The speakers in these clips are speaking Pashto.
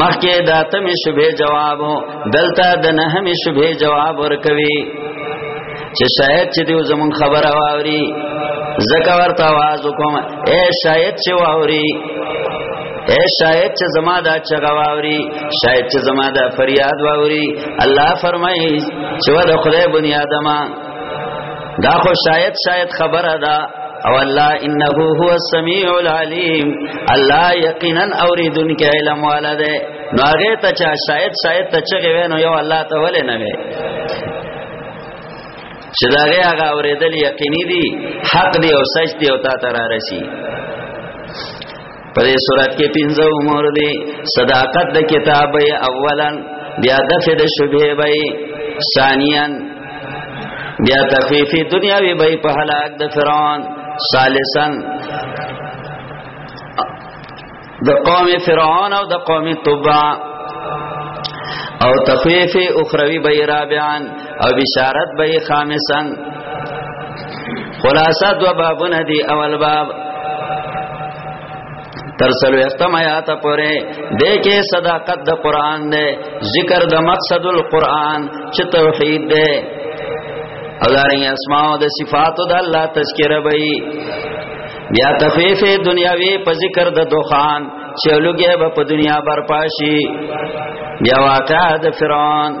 مخکې د اتمې شبهه جواب دلته د نهمې شبهه جواب ورکوي چې شاید چې دیو زمون خبره واوري زکه ورته आवाज وکم اے شاید چې واوري اے شاید چې زما دا چغه واوري شاید چې زما دا فریاد واوري الله فرمایي چې ول خدای بنی آدمه دا خو شاید شاید خبره ده او الله انه هو السميع العليم الله یقینا اوریدونکي علم والا ده نو هغه ته چا شاید شاید ته چغه وینو یو الله ته ولې نه وي چې دا هغه هغه اوریدل یقیني دي حق دی او سچ دی او تا تر راشي په دې صورت کې پنځه امور دي صداقت د کتاب اولا بیا دفع د شبهه به ثانیا بیا تخفیف دنیاوی به په هلاک د فرعون ثالثا د قوم فرعون او د قوم تبع او تخفیف اخروی به رابعا او بشارت به خامسا خلاصه دو بابونه دی اول باب تر سلو اختم آیات پوره دې کې صداقت د قران دی ذکر د مقصد القران چې توحید دی او دارنګ اسماء او د صفات د الله تذکرہ وي بیا تخفیف دنیاوی په ذکر د دوخان چې لوګي به په دنیا برپاشي بیا واقع د فرعون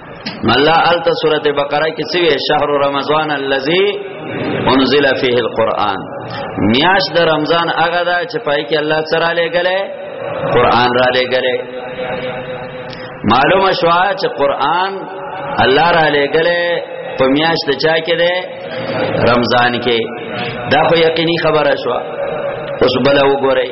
ملا الت سوره بقره کې څه وی شهر رمضان الذي انزل فيه القران میاش د رمضان هغه دا چې پای کې الله سره لګلې قران را لګلې معلومه شو چې قران الله را لګلې په میاش د چا کې ده رمضان کې دا خو یقیني خبره شو اوس بل وګورئ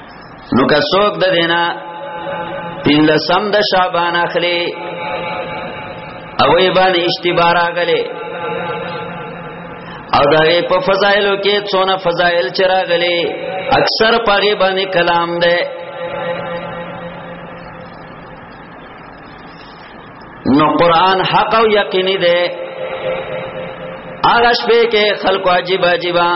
نو که څوک د دینا پنځم د شعبان اخلي او ای باندې اشتباه راغلي او دا په فضایلو کې څونه فضایل چراغلي اکثر پاګې باندې کلام ده نو قران حق او یقیني ده آغاش به کې خلق عجیب عجیبا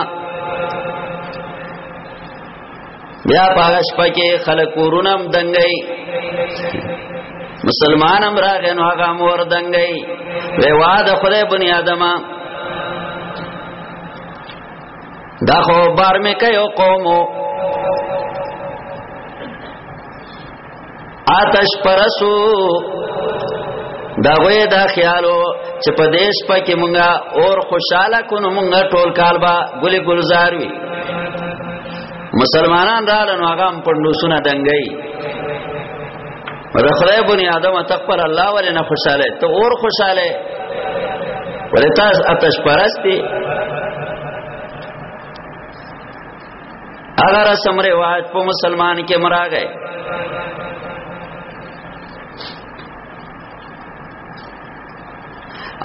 بیا پاغه شپه کې خلک کورونم دنګي مسلمانم راغې نو هغه مور دنګي وی واد خدای بنی آدمه دا خو بار مې کيو قومو آتش پرسو دا غوی دا خیالو چې په دیش په کې مونږه اور خوشاله کونو مونږه ټول کال با ګل ګلزار وی مسلمانان را لنو هغه هم پندو سونه دنګي مده خدای بنی آدم تقبل الله ولې نه خوشاله ته اور خوشاله ولې تاسو آتش پرستی هغه رسم رواج په مسلمان کې مراغه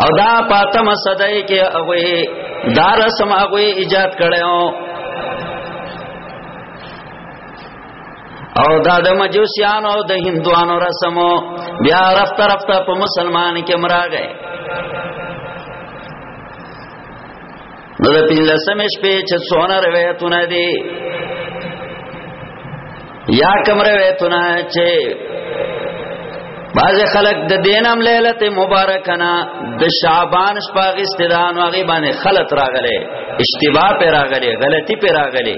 او دا پاتم صدای کې هغه دا رسم هغه ایجاد کړو او دا د مجوسیانو او د هندوانو رسمو بیا رفت رفت په مسلمان کې مراغه نو د پنځلسمې شپې چې څونه روایتونه دي یا کوم روایتونه چې بعض خلق د دینم لیلت مبارکنا د شعبان شپه غستدان او غي باندې خلط راغله اشتباه پر راغله غلطي پر راغله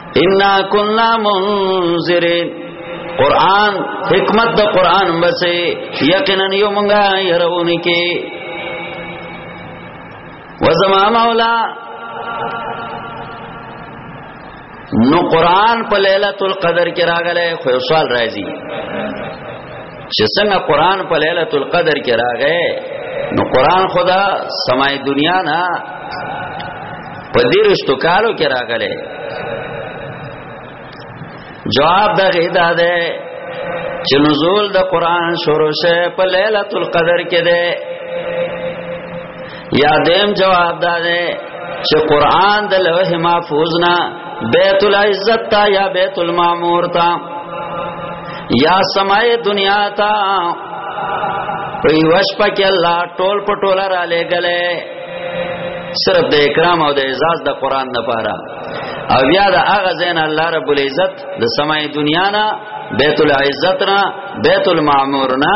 ان كنا منذرين قران حکمت د قران بسې یقینا یو مونږه يرونه کې وزما مولا نو قران په ليله القدر کې راغله خو سوال راځي چې څنګه قران په ليله القدر کې راغې نو قران خدا سمای دنیا نه په دې رښتو کالو کې راغله جواب دا غیدا ده چې نزول د قران شروع شه په ليله القدر کې ده یا دیم جواب دا ده چې قران د لوح محفوظ نه بیت العزت تا یا بیت المعمور تا یا سمای دنیا تا وی وش پک الله ټول پټول را لګلې صرف د اکرام او د اعزاز د قران نه پاره او بیا د هغه زین الله رب العزت د سمای دنیا نه بیت العزت نه بیت المعمور نه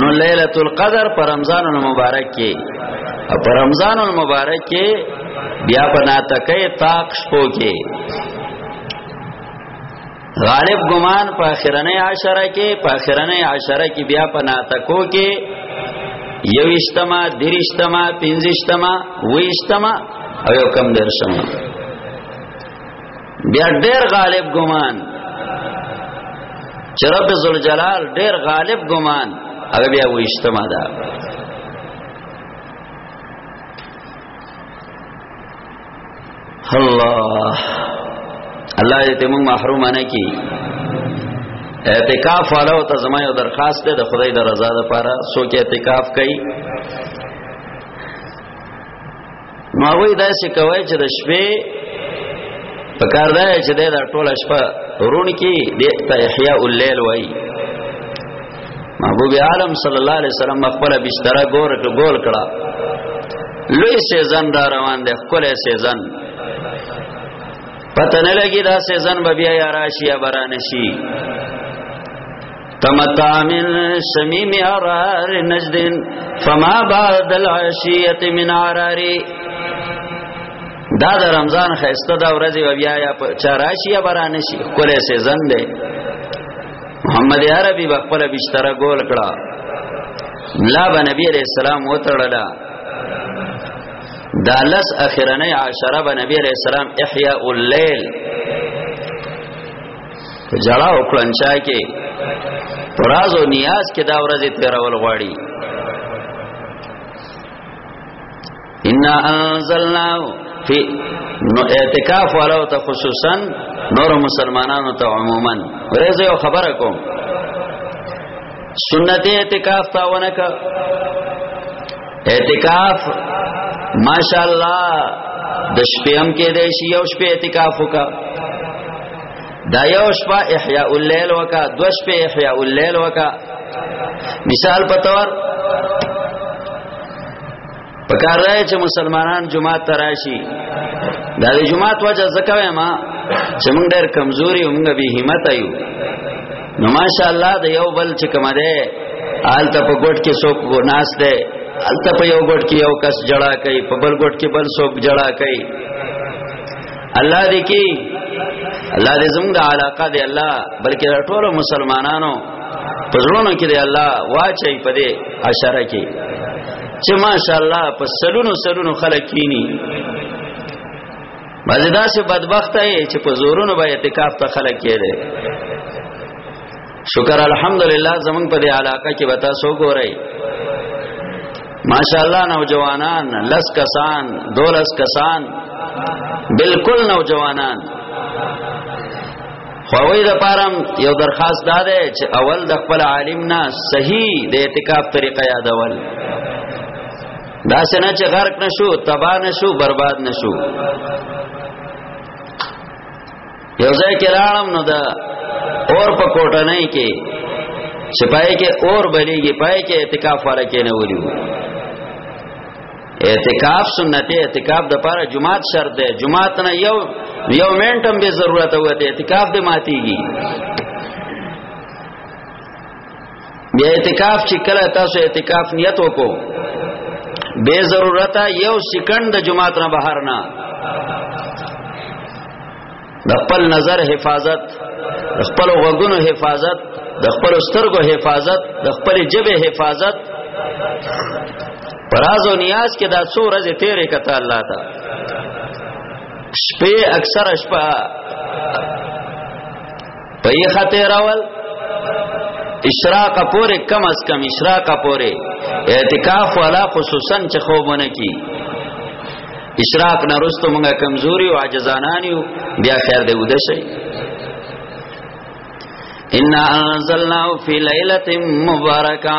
نو ليله القدر پر رمضان المبارک کې پر رمضان المبارک کې بیا په ناتکې طاق شپو کې غالب ګمان په اخرنه عشره کې په اخرنه عشره کې بیا په ناتکو کې یو اجتماع دیر اجتماع پنځه اجتماع و اجتماع او یو کم درشمه بیا ډیر غالب ګمان چې رب ذل جلال ډیر غالب ګمان هغه بیا وښتما ده الله الله دې موږ محروم نه کی اعتکاف والو ته زما یو درخواست ده د خدای د رضا لپاره څوک اعتکاف کوي نو هغه دا څه کوي چې د شپې په کار دی چې دا ټوله شپه رون کې د احیاء الليل وای محبوب عالم صلی الله علیه وسلم خپل بستر ګور ګول کړه لوی سیزن را روان دی خپل سیزن پته نه لګی دا سیزن به بیا یا راشي یا برانشي تمتام شمیم عرار نجد فما بعد العشیت من عراری دا د رمضان خیسته دا ورځ و بیا یا چراشی برانه شي کوله سیزن ده محمد عربي بخپل بشتره ګول کړه لا به نبی عليه السلام وتړلا دا لس اخرنه عشره به نبی عليه السلام احیاء الليل په جړا او کلنچا کې پراز او نیاز کې دا ورځې تیرول غواړي ان انزلنا فی نو اعتکاف ولو ته خصوصا نور مسلمانانو ته عموما ورځ یو خبره کوم سنت اعتکاف تا ونک اعتکاف ماشاءالله د شپې هم کې دی شی او شپې اعتکاف وکړه دا یو شپه احیاء الليل وکا دو شپه احیاء الليل وکا مثال په تور پکار دی چې مسلمانان جمعه تراشي دا د جمعه وجه زکه ما چې موږ ډېر کمزوري موږ به همت یو نو ماشاء الله د یو بل چې کوم دی آلته په ګټ کې څوک ناس دی آلته په یو ګټ کې یو کس جړه کوي په بل ګټ کې بل څوک جړه کوي الله دې کې الله دې زموږ علاقه دې الله بلکې ټول مسلمانانو پزړونو کې دې الله واچي په دې اشاره کې چې ماشاءالله په سلونو سلونو خلک کینی مزه دا سه بدبخت یې چې په زورونو به اعتکاف ته خلک کېده شکر الحمدلله زمون په دې علاقه کې وتا سو ګورای ماشاءالله نوجوانان لس کسان دولس کسان بالکل نوجوانان خووی د پارم یو درخواست داده چې اول د خپل عالم نه صحیح د اعتکاف طریقه یادول دا څنګه چې غرق نشو تبا نشو برباد نشو یو ځای کې لاړم نو دا اور په کوټه نه کې چې پای کې اور بلیږي پای کې اعتکاف واره کې نه ولیو اعتکاف سنت اعتکاف د پاره جمعات شرط ده جمعات نه یو یو منټم به ضرورت وته اعتکاف دې ماتيږي بیا اعتکاف چې کله تاسو اعتکاف نیت وکړو بے ضرورت یو سکند د جماعت نه بهر نه د خپل نظر حفاظت د خپل غوګونو حفاظت د خپل سترګو حفاظت د خپل جبه حفاظت پراز او نیاز کې دا څو ورځې تیرې کته الله تا شپې اکثر شپه په یې خاطر راول اشراق پورې کم از کم اشراق پورې اعتکاف والا خصوصا چې خوبونه کی اشراق نه رستو موږ کمزوري او عاجزانان یو بیا خیر دی ودا شي ان انزلنا فی ليله مبارکه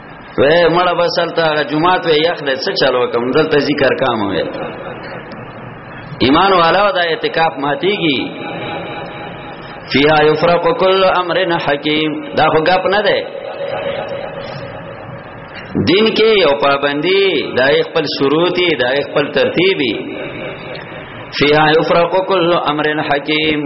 وې مړه بسلته هغه جمعات وې یخ دې څه چالو کوم دلته ذکر کام وې ایمان والا دا اعتکاف ماتيږي فیها یفرق کل امر حکیم دا خو غپ نه ده دین کې یو پابندی دا خپل شروطي دا خپل ترتیبي فیها یفرق کل امر حکیم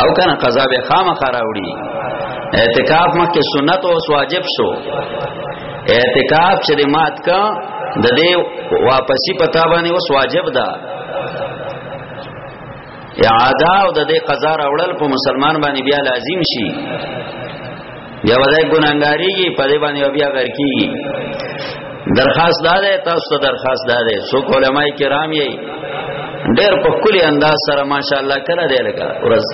او کنه قضا به خامخ راوړي اعتکاف مکه سنت او واجب شو اعتکاف چې مات کا د دې واپسی پتا باندې اوس واجب ده اعاده او د دې قضا راوړل په مسلمان باندې بیا لازم شي بیا وځي ګناګاریږي په دې باندې بیا ورکیږي درخواست داده تاسو ته درخواست داده سو علماء کرام یې ډېر په کلی انداز سره ماشاءالله کړه دی لکه ورځ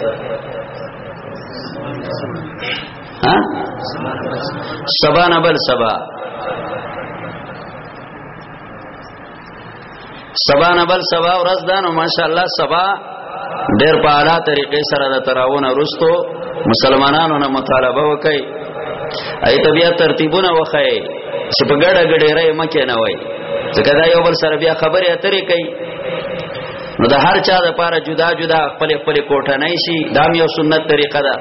ها سبا نه بل سبا سبا نه بل سبا ورځ ده نو ماشاءالله سبا ډېر په اعلی طریقې سره د تراونه رستو مسلمانانو نه مطالبه وکړي اي طبيعت ترتیبونه وخی چې په ګډه ګډه رې مکه نه وای ځکه دا یو بل سره بیا خبرې اترې کوي نو د هر چا د پاره جدا جدا خپل خپل کوټه نه شي دا یو سنت طریقه ده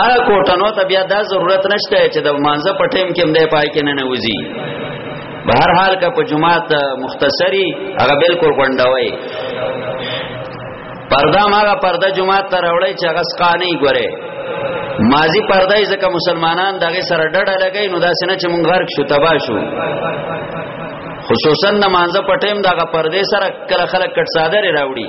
هغه کوټنو ته بیا دا ضرورت نشته چې د مانزه په ټیم کې مده پای کې نه نوځي به هر حال کا په جمعات مختصری هغه بالکل غونډوي پردا ماغه پردا جمعات تر وړي چې هغه سقانی ګوره مازی پردا یې ځکه مسلمانان دغه سره ډډه لګی نو دا سینه چې مونږ غرق شو تبا شو خصوصا نمازه پټیم دغه پردې سره کله خلک کټ صادره راوړي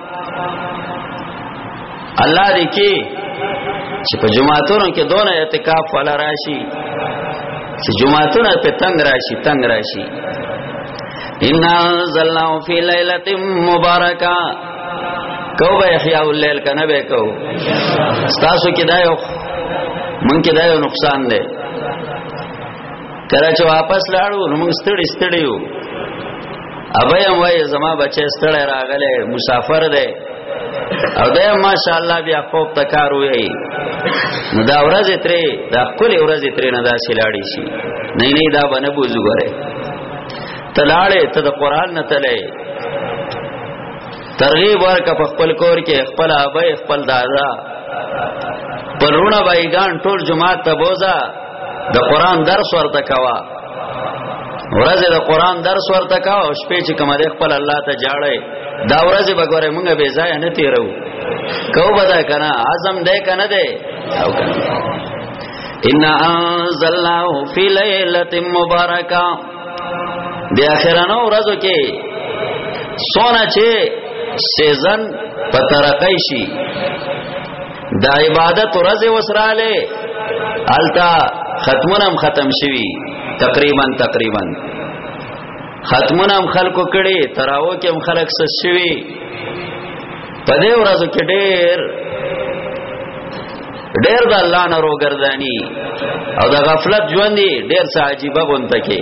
الله دې کې چې په جمعاتونو کې دون اعتکاف ولا راشي چې جمعاتونو په تنگ راشي تنگ راشي ان انزلنا فی ليله مبارکه کو به احیاء الليل کنه به کو تاسو کې دا یو مونږ کې دا یو نقصان دی کله چې واپس لاړو نو موږ ستړي ستړي یو ابایم وای زما بچی ستړی راغله مسافر دی او دا ماشاءالله بیا خوب تکار وی نو دا ورځ ترې دا خپل ورځ ترې نه دا سلاړی شي نه نه دا باندې بوزو غره تلاړې ته د قران نه تلې ترغیب ورک په خپل کور کې خپل ابای خپل دادا پرونه بایګان ټول جماعت ته بوزا د قران درس ورته کوا ورځ د قران درس ورته کا او شپې چې کومه د خپل الله ته جاړي دا ورځ به ګوره مونږ به ځای نه تیرو کو بدا کنه اعظم دې کنه دې او کنه ان انزلناه فی ليله مبارکه د اخرانو ورځو کې سونا چې سیزن په ترقی شي دا عبادت ورځ وسراله التا ختمونم ختم شوی تقریبا تقریبا ختمونم خلکو کړي تراو کې هم خلک سس شوی په دې ورځو کې ډېر ډېر د الله نه روګردانی او د غفلت ژوند ډېر څه عجیب غونته کې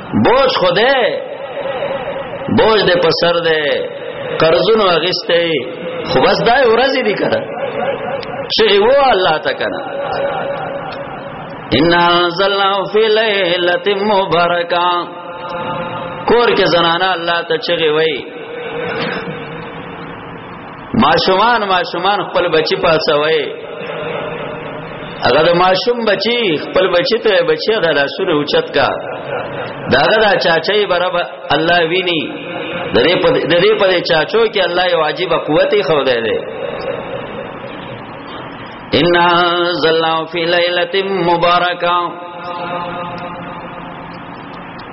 بوج خوده بوج دې په سر دې قرضونو اغسته خو بس دا ورځې دي کړه چې و الله تکنا ان انزلنا فی ليله مبارکه کور کې زنانه الله ته چغي وای ماشومان ماشومان خپل بچی پاسوي هغه د ماشوم بچی خپل بچی ته بچی د لاسونو اوچت کا داغه دا چاچای برابر الله ویني د دې په د دې په چاچو کې الله یو عجیب قوت خو ده ده ان زلنا فی لیلۃ مبارکہ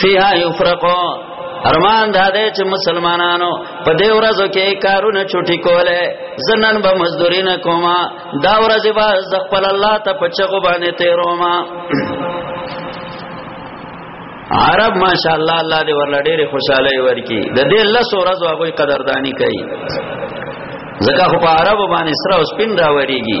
فیها یفرقو ارمان دا دی چې مسلمانانو په دې ورځو کې کارونه چټي کوله زنن به مزدوري نه کوما دا ورځ به خپل الله ته پچغو باندې تیروما عرب ماشاء الله الله دې ورل ډېره خوشاله ورکی د دې لس ورځو هغه قدردانی کوي زکه خو په عرب باندې سره او سپین راوړيږي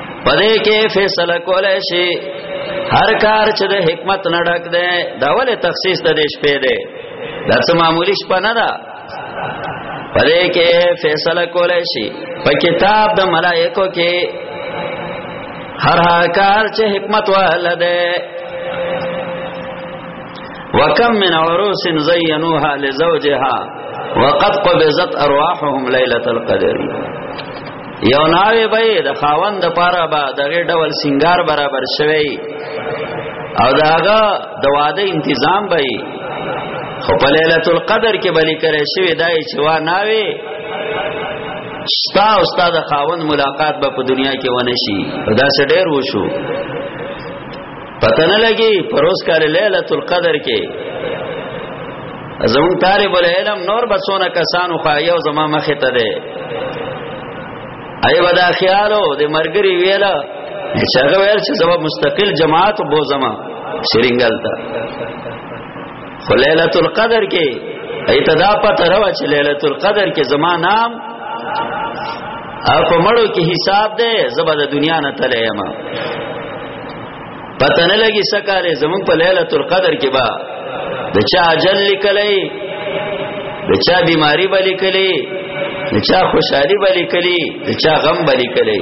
پدې کې فیصله کولای شي هر کار چې د حکمت نه ډک دی دا ولې تخصیص د دې شپې دی دا څه معمولی شپه نه ده پدې کې فیصله کولای شي په کتاب د ملائکو کې هر کار چې حکمت واله ده وکم من عروس زینوها لزوجها وقد قبضت ارواحهم ليله القدر یو ناوی به د خاوند د پاره به دغه ډول سنگار برابر شوی او داغه د واده تنظیم به خو په ليله القدر کې بلی کرے شوی دای چې وا ناوی ستا او ستا د خاوند ملاقات به په دنیا کې ونه شي دا څه ډېر وشو پته نه لګي پروس کال ليله القدر کې زمون طالب العلم نور بسونه کسانو خایو زما مخه ته ده ایو دا خیالو د مرګري ویلا چې هغه ویل چې زما مستقل جماعت بو زما سرینګل تا خلیلۃ القدر کې ایت دا پته راو چې ليله القدر کې زما نام په مړو کې حساب ده زبا د دنیا نه تلې ما پته نه لګي سکاله زمون په ليله القدر کې با د چا اجل لیکلې د چا بیماری به لیکلې د چا خوشحالي به لیکلې د چا غم به لیکلې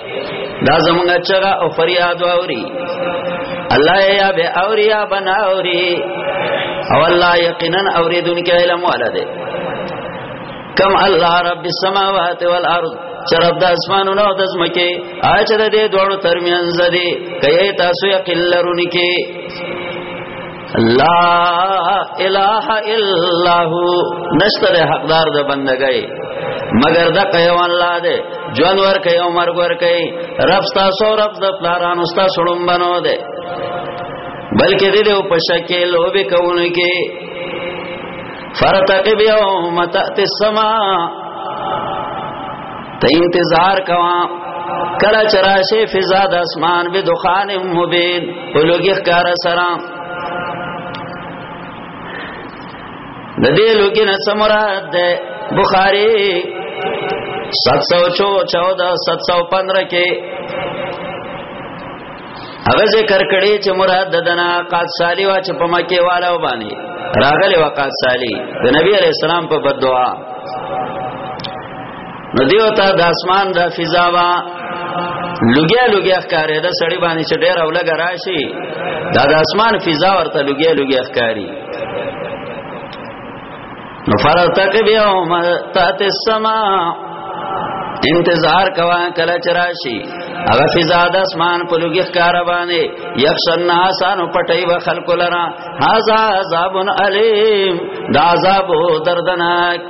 دا زمونږ چغه او فریاد اوري الله یا به اوري یا بنا اوري او الله یقینا اوریدونکو علم ولده کم الله رب السماوات والارض چرب د اسمانو نو د زمکه آج د دې دوړو ترمنځ دي کای تاسو یقین لرونکي لا اله الا هو نشتر حقدار د بندګۍ مگر د قیو الله دې جون ور کوي عمر ور کوي رب تاسو رب د پلارانو تاسو لوم بنو دې بلکې دې له پښکه لوبه کوونه کې فرتقب یوم تأتی السما ته انتظار کوا کلا چراشه فضا د اسمان به دخان مبین ولوګي ښکار سره د دې لوګي نه سمراد ده بخاری 714 715 کې هغه ذکر کړي چې مراد د دنا قاد صالح وا چې په مکه والا وبانی راغلی وقاد صالح د نبی علی السلام په بدعا نو دیو ته د اسمان د فضا وا لګیا لګیا ښکارې د سړی باندې چې ډېر او لګا راشي دا د اسمان فضا ورته لګیا لګیا ښکاری نو فرتق بیا ما تات السما انتظار کوا کله چراشی هغه فضا د اسمان په لوګي ښکار باندې یخشن ناسانو پټي و خلق لرا هاذا عذاب الیم دا عذاب دردناک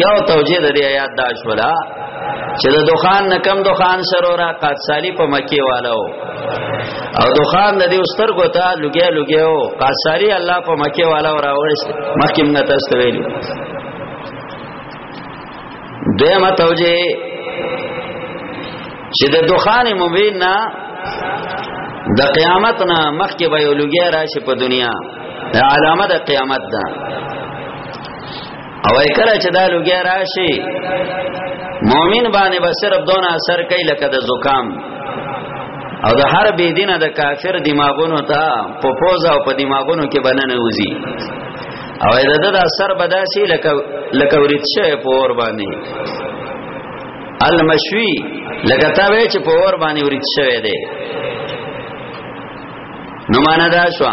یو توجیه د دې آیات دا شولا چې د دخان نه کم دخان شروع را قات سالی په مکی والو او دخان د دې استر ګوتا لګیا لګیو قات سالی الله په مکی والو راوړل مخکې موږ تاسو ته ویلو دیمه توجیه چې د دخان مبین نه د قیامت نه مخکې به یو لګیا راشي په دنیا علامه د قیامت ده او کله چې دا لوګي راشي مؤمن باندې به صرف دون اثر کوي لکه د زکام او د هر بی دینه د کافر دماغونو ته په پوز او په دماغونو کې بننه وزي او دا د اثر بداسي لکه لکه ورید شه په اور باندې المشوی لکه تا وې چې په اور باندې ورید شوی دی نو معنا دا شو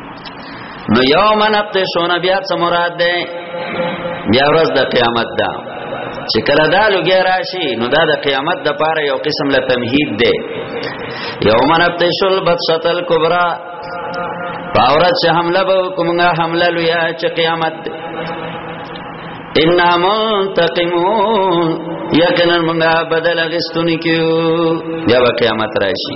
نو یوم نبتشون بیا څه مراد ده بیا ورځ د قیامت ده چې کله دا لګی راشي نو دا د قیامت د پاره یو قسم له تمهید ده یوم نبتشل بطشتل کبرا پاورت چې حمله به کومه حمله لویا چې قیامت ده ان منتقمون یقینا موږ بدل غستونی کیو بیا قیامت راشي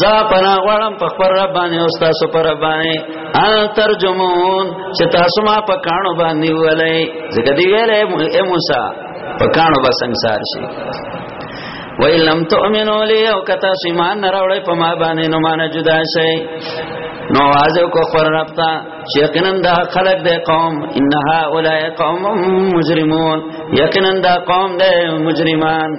زا پنا غړم په خبر رب باندې او تاسو پر رب باندې ان ترجمون چې تاسو ما په کانو باندې ولې زګ دی ویلې اے موسی په کانو به ਸੰسار شي وای لم تؤمنو لی او کتا سیمان نراوړې په ما باندې نو مان جدا شي نو आवाज کو خبر رب تا یقینا دا خلق دے قوم انها اولای قوم مجرمون یقینا دا قوم دے مجرمان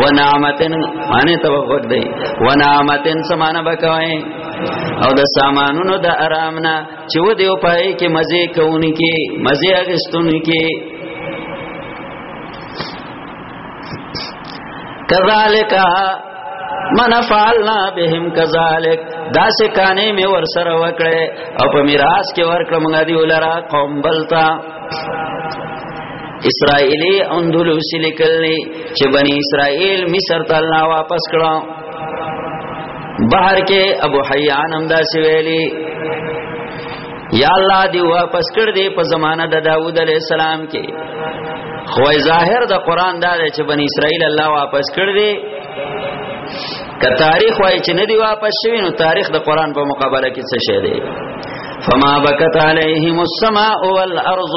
ونعمتن معنی توقع دی ونعمتن سمانه بکوي او د سامانونو د آرام نه چې و دیو پای کې مزه کوونی کې مزه اغستونی کې کذالک من فعلنا بهم کذالک دا سکانه می ور سره وکړه او په میراث کې ورکړه مونږ دی ولرا قوم بلتا اسرائیلی اندلوسی لیکل دی چې بنی اسرائیل مصر ته الله واپس کړو بهر کې ابو حیان هم دا سویلی یا الله دی واپس کړ دې په زمانہ د داوود علی السلام کې خو ظاهر د قران دا دی چې بنی اسرائیل الله واپس کړ دې که تاریخ وای چې نه دی واپس شوی نو تاریخ د قران په مقابله کې څه شی دی فما بکت علیهم السماء والارض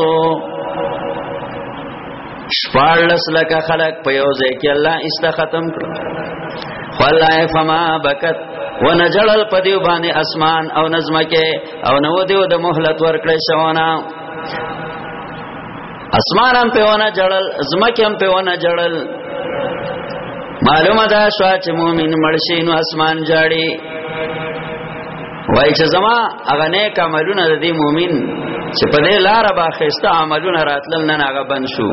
شپارلس لکه خلق په یو ځای کې الله است ختم کړ والله فما بکت ونجلل په دیو باندې اسمان او نظم کې او نو دیو د مهلت ورکړې شونه اسمان هم په ونه جړل زمکه هم په ونه جړل معلومه ده شوا چې مؤمن مرشي نو اسمان جاړي وای چې زما هغه نیک عملونه د دې مؤمن چې په دې لار به خسته عملونه راتلل نه هغه بند شو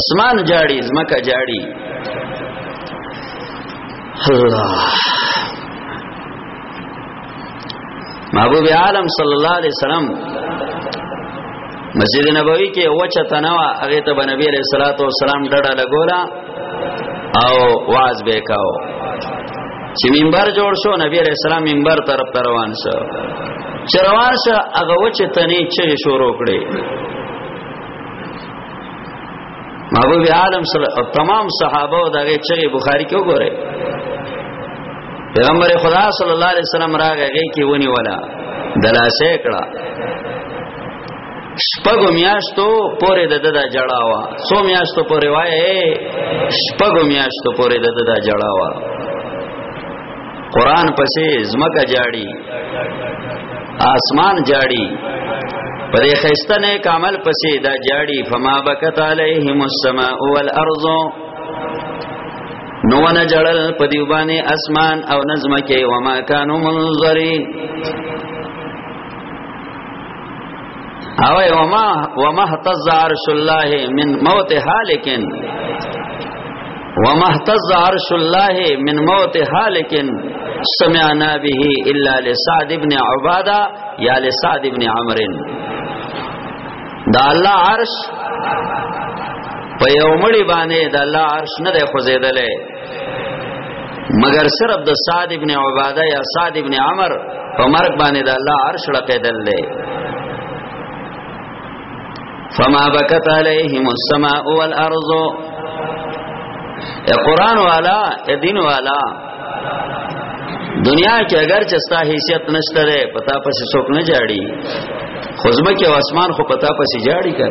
اسمان جاړي زمکه جاړي الله محبوب عالم صلی الله علیه وسلم مسجد نبوی کې وچه تنوا هغه ته نبی علیہ الصلوۃ والسلام ډډه لګولا او واز به کاو چې منبر جوړ شو نبی علیہ السلام منبر طرف ته روان شو چې روان شو هغه وچ تنې چې شروع کړي محبوب عالم صلی او تمام صحابه او دغه چې بخاری کې وګوره پیغمبر خدا صلی الله علیه وسلم راغی کې ونی ولا دلاسه کړه شپږو میاشتو پورې د ددا جړا وا څو میاشتو پورې وای شپږو میاشتو پورې د ددا جړا وا قران پسې زمکه جاړي آسمان جاړي پر خسته نه کامل پسې دا جاړي فما بکت علیهم السماء والارض نو نه جړل په دی باندې اسمان او نظم کې وما كانوا منظرين او وما وما اهتز عرش الله من موت حالکن وما اهتز عرش الله من موت حالکن سمعنا به الا لسعد ابن عباده یا لسعد ابن عمرو دا الله عرش په یو مړی باندې د الله عرش نه دی خوځیدلې مگر صرف د سعد ابن عباده یا سعد ابن عمر په مرګ باندې د الله عرش لقیدل دی فما بکت علیهم السماء والارض اے قران والا اے دین والا دنیا کې اگر چې ستا حیثیت نشته ده پتا پس څوک نه جاړي خزمه کې اسمان خو پتا پس جاړي کړ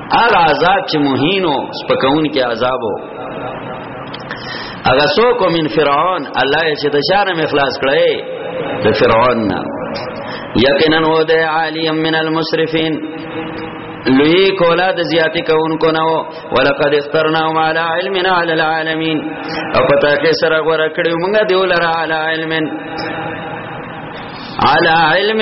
هغه عذاب چې مهینو سپکون کې عذابو هغه سو کو من فرعون الله چې د شرم اخلاص کړي د فرعون نه یقینا و د عالی من المسرفین لوی کولا د زیاتی کوونکو نه وو ولقد اخترنا على علم على العالمين او پتا کې سره غوړه کړی موږ دی ولر على علم على علم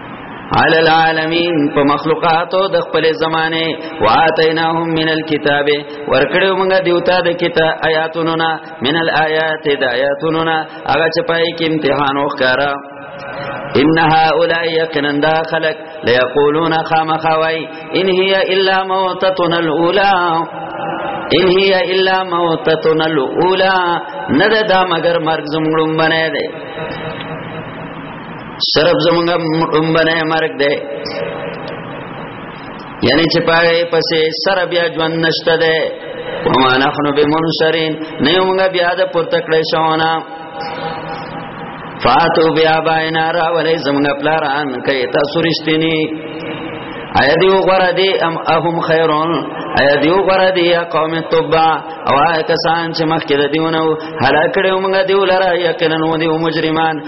علی العالمین په مخلوقاتو د خپل زمانه واتیناهم من الكتاب ورکړو موږ دیوتا د کتاب آیاتونو نا من الآیات د آیاتونو نا هغه چې پای کې امتحان وکړه ان هؤلاء یقینا دا خلق ليقولون خامخوي ان هي الا موتتنا الاولى ان هي الا موتتنا الاولى نه دا مگر مرګ زمړم بنه ده صرف زمونږ امبنه مرګ ده یعنی چې پاره پسې سر بیا ژوند نشته ده وما نحنو بمنشرین نه موږ بیا د پورته کړې شونه فاتو بیا باینا را ولې زمونږ پلاران کوي تاسو رښتینی ایا دیو غره دی ام اهم خیرون ایا دیو غره دی یا قوم توبا او کسان چې مخکې د دیونه هلاکړو موږ دیو لره یقینا و دیو مجرمان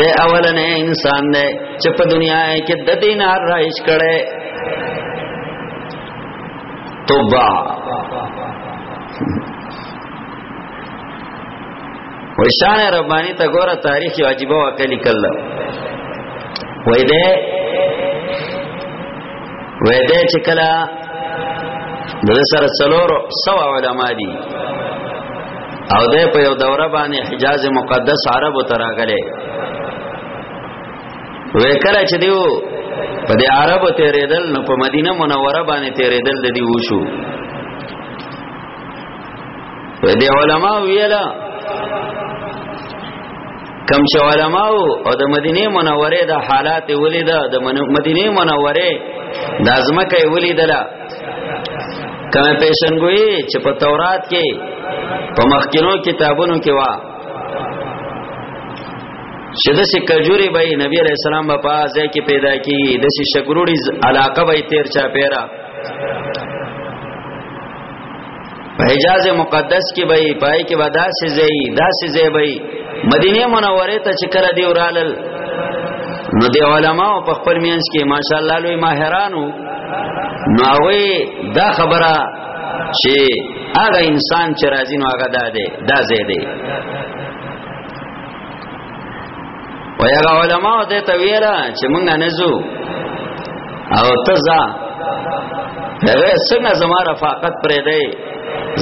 د اولنې انسان دی چې په دنیا کې د دین رایش کړي توبه وشان ربانی ته ګوره تاریخ یو عجیب واقع لیکل وای دې وای دې چې کله د سره څلورو سو علما دي او ده په یو دوره باندې حجاز مقدس عربو تراغله وکړه چې دیو په دې عربو تیرېدل نو په مدینه منوره باندې تیرېدل د دې وشو په دې علما ویلا کم چې علماء او د مدینه منوره د حالات ولید د مدینه منوره د ازمکه ولیدله کم پیشنګوي چې په تورات کې په مخکینو کتابونو کې وا چې د سې کجوري به نبی عليه السلام په ځای کې پیدا کی د سې شګروړي علاقه به تیر چا پیرا په حجاز مقدس کې به پای کې به داسې ځای داسې ځای به مدینه منوره ته چې کله دی ورالل نو دی علماء په خپل مینس کې ماشاءالله لوی ماهرانو نو هغه دا خبره چې هغه انسان چې راځي نو هغه دا دی دا زیاده وای هغه علما ته ته ویرا چې مونږ نه زو او تزا هغه څنګه زما رفاقت پرې دی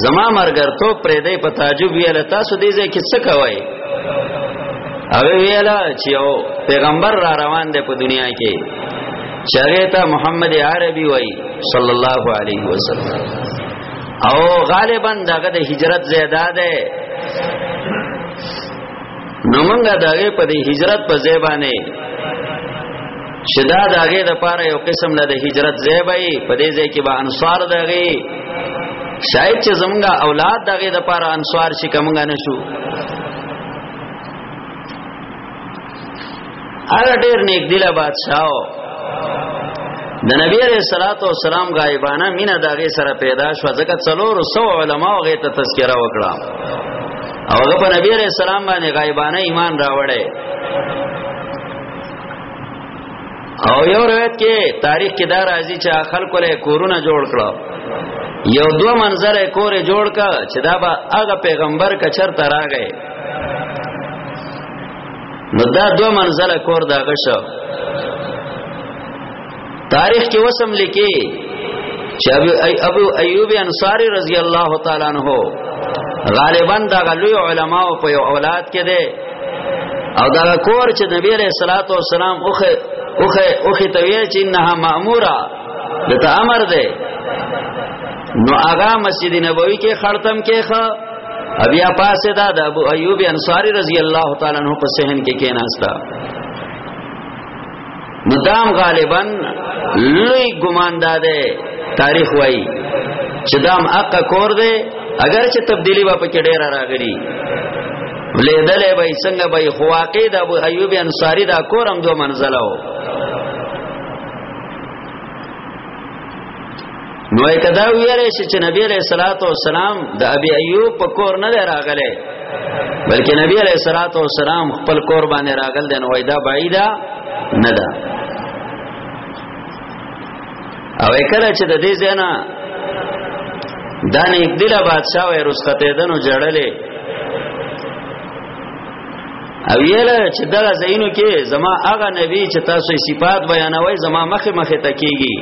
زما مرګر ته پرې دی په تعجب ویل تاسو دې ځای کې څه کوي او ویل چې او پیغمبر را روان دی په دنیا کې چریتا محمد عربي وای صلی الله علیه وسلم او غالبا دغه د هجرت زیاده ده نو موږ داغه په دې هجرت په ځای باندې چې دا داغه د پاره یو قسم نه د هجرت ځای وي په دې ځای کې به انصار دغه شاید چې زمونږه اولاد دغه د پاره انصار شي کومګا نشو هغه ډیر نیک دی له بادشاہ د نبی علیہ الصلات والسلام غایبانه مینا دغه سره پیدا شو ځکه څلور سو علما هغه ته تذکرہ وکړه او هغه په نبی علیہ السلام باندې غایبانه ایمان راوړی او یو روایت کې تاریخ کې دا راځي چې خلکو له کورونه جوړ کړو یو دو منظر کور جوړ کړ چې دا به هغه پیغمبر کچر تراغه نو دا دو منزله کور دا غشو تاریخ کې وسم لیکي چې ابو ایوب انصاری رضی الله تعالی عنہ غالبا دا غلوی علما او په اولاد کې ده او دا کور چې نبی علیہ الصلوۃ والسلام اوخه اوخه اوخه توی چې انها ماموره دته امر ده نو هغه مسجد نبوي کې خړتم کې خ بیا پاسه دا د ابو ایوب انصاری رضی الله تعالی عنہ په صحن کې کېناستا نو دام غالبا لوی ګمان داده تاریخ وای چې دام اق کور دی اگر چې تبدیلی و پکې ډیر راغلی ولیدلې به څنګه به خواقې د ابو ایوب انصاری دا کورم دو منزله و نو کدا ویره شي چې نبی علیہ الصلوۃ والسلام د ابي ایوب په کور نه راغله بلکې نبی علیہ الصلوۃ والسلام خپل کور باندې راغل دین وای دا بعیدا نه ده او کله چې د دې زینا دانه یک دله بادشاہ وې رسخته دنو جړلې او یله چې دا زینو کې زما هغه نبی چې تاسو صفات بیانوي زما مخه مخه تکیږي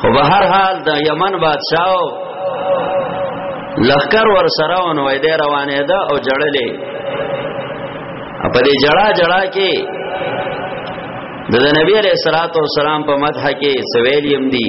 خو به هر حال د یمن بادشاہ لخر ور سره ون وای دی روانه ده او جړلې په دې جړا جړا کې د نبی علیہ الصلوۃ والسلام په مدح کې سویلیم دی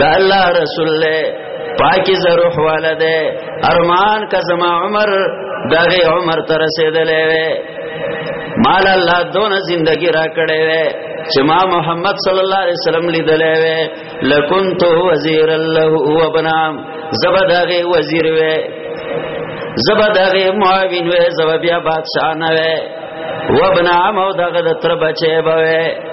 دا الله رسول له پاکي زروح والده ارمان کا زما عمر دغه عمر تر رسیدلې وې مال الله دون زندگی را کړې وې چې ما محمد صلی الله علیه وسلم لیدلې وې لکنت وزیر الله و ابنام زبدغه وزیر وې زبدغه معاون وې زب بیا بادشاہ نه وې و ابنام او دغه تر بچې بوي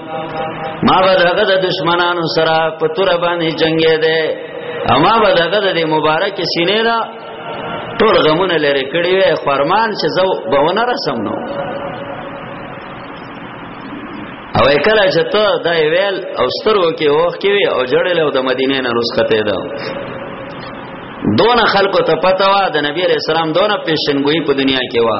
ما به دغه د دشمنانو سره په تور باندې جنگې ده اما به دغه د مبارک سینې را ټول غمونه لري کړی وي فرمان چې زو به ونه رسم نو او کله چې ته دا ویل او سترو کې وښ کې وي او جړل او د مدینې نه رسخته ده دون خلکو ته پتا وا د نبی رسول الله دون پیشنګوئی په دنیا کې وا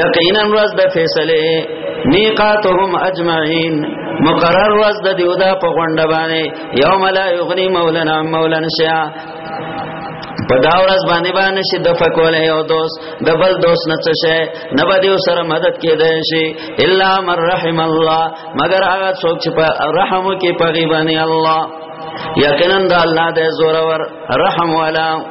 یقینا ورځ د فیصله میقاتهم اجمعین مقرر ورځ د دیو دا په غونډه باندې یوم لا یغنی مولانا مولانا شیا په دا ورځ باندې باندې شي د فکولې او دوست د بل دوست نه څه شي نه به دیو سره مدد کېدای شي الا من رحم الله مگر هغه څوک چې په رحم کې پغي باندې الله یقینا د الله د زورور رحم والا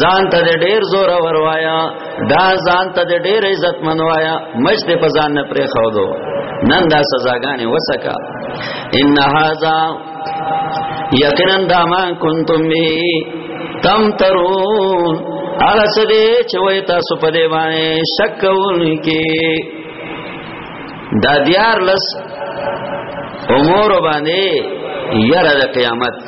ځان ته ډیر زور ور وایا دا ځان ته ډیر عزت من وایا مجد په ځان نه پرې خو دو نن دا سزاګانې وسکا ان هاذا یقینا دا ما کنتم بی تم ترون هغه څه دې چې وای تاسو په دې باندې شک کوونکې دا دیار لس امور باندې یره د قیامت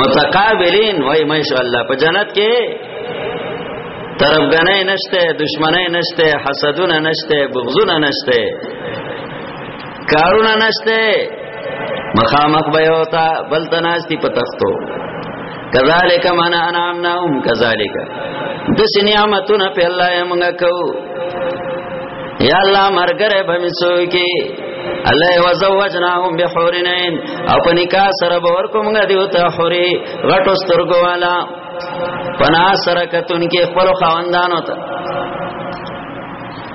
متقابلین وای ماشاء الله په جنت کې طرفګنۍ نشته دشمنۍ نشته حسدونه نشته بغضونه نشته کارونه نشته مخامخ به یو تا بل تناستی په تختو کذالک من انعمناهم کذالک د سنیامتونه په الله یې موږ کو یا الله مرګره به می سوې کې الله وزوجناهم بحورنین او په نکاح سره به ورکو موږ دیو ته حوري غټو سترګو والا پنا سره کتون کې خپل خواندانو ته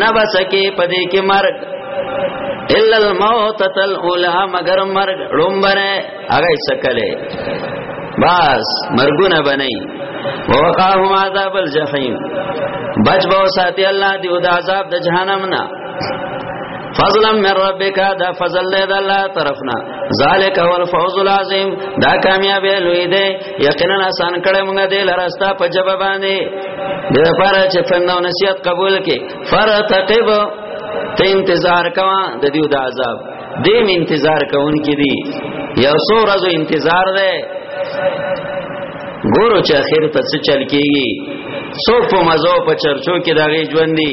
نه بسکه پدې کې مرګ الا الموت تل اوله مگر مرګ رومبره هغه سکلې بس مرګونه بنئ ووقاهم عذاب الجحیم بچ بو ساتي الله دی او د عذاب د جهنم نه فضلا من ربک دا فضل دی د الله طرفنا ذالک هو الفوز العظیم دا کامیابی لوی دی یقینا آسان کړه موږ دې لرستا په جواب باندې د لپاره چې فنو نصیحت قبول کې فرتقب ته انتظار کوا د دیو د عذاب دیم انتظار کون کې دی یو څو ورځې انتظار دی ګورو چې اخر ته څه چل کیږي څو په مزو په چرچو کې دغه ژوند دی